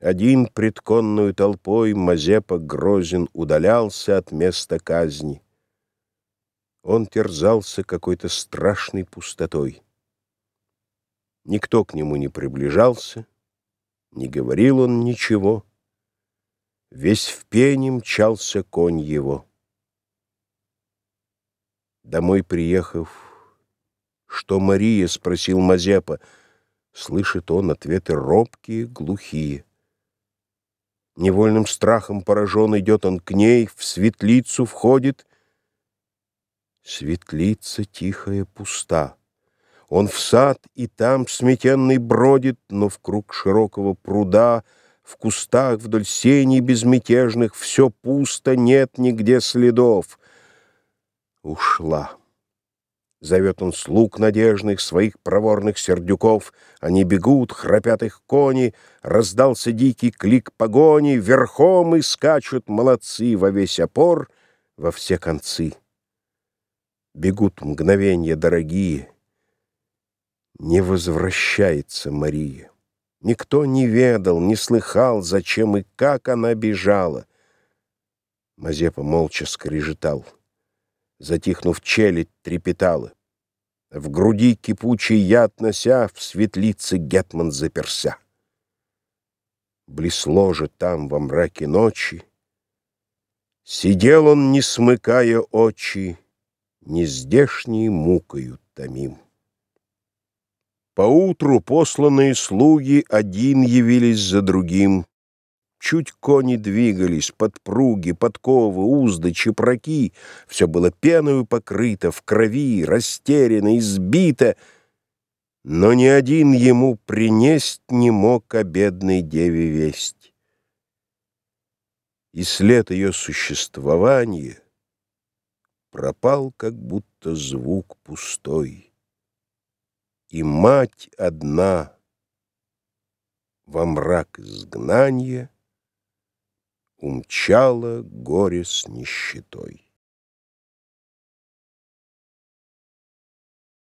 Один пред конную толпой Мазепа грозен удалялся от места казни. Он терзался какой-то страшной пустотой. Никто к нему не приближался, не говорил он ничего. Весь в пене мчался конь его. Домой приехав, что Мария, спросил Мазепа, слышит он ответы робкие, глухие. Невольным страхом поражен идет он к ней, в светлицу входит. Светлица тихая, пуста. Он в сад и там сметенный бродит, но в круг широкого пруда, в кустах вдоль сеней безмятежных все пусто, нет нигде следов. Ушла. Зовет он слуг надежных, своих проворных сердюков. Они бегут, храпят их кони, Раздался дикий клик погони, Верхом и скачут молодцы во весь опор, Во все концы. Бегут мгновенья дорогие. Не возвращается Мария. Никто не ведал, не слыхал, зачем и как она бежала. Мазепа молча скрежетал затихнув челядь, трепетала. В груди кипучий яд нося, в светлице Гетман заперся. Блесло же там во мраке ночи, Сидел он, не смыкая очи, Нездешней мукою томим. Поутру посланные слуги Один явились за другим, Чуть кони двигались, подпруги, подковы, узды, чепраки. Все было пеною покрыто, в крови, растеряно, избито. Но ни один ему принесть не мог о бедной деве весть. И след ее существования пропал, как будто звук пустой. И мать одна во мрак изгнания — умчало горе с нищетой.